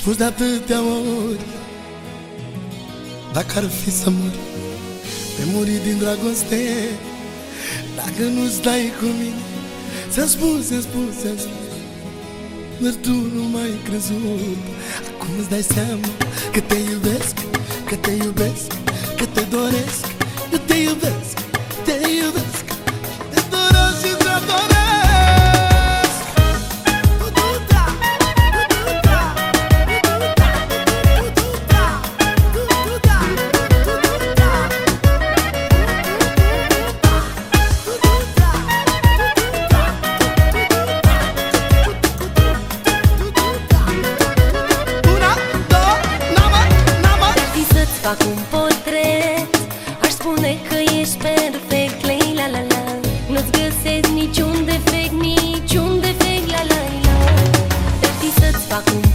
spus de atâtea ori Dacă ar fi să mor Pe muri din dragoste Dacă nu stai cu mine Ți-am spus, ți-am spus, ți-am spus. Dar tu nu m-ai crezut. Acum îți dai seama Că te iubesc, că te iubesc Că te doresc, că te iubesc fac un portret. Aș spune că ești perfect, lei la la la. Nu-ți găsesc niciun defect, niciun defect, la la la. Dar să-ți fac un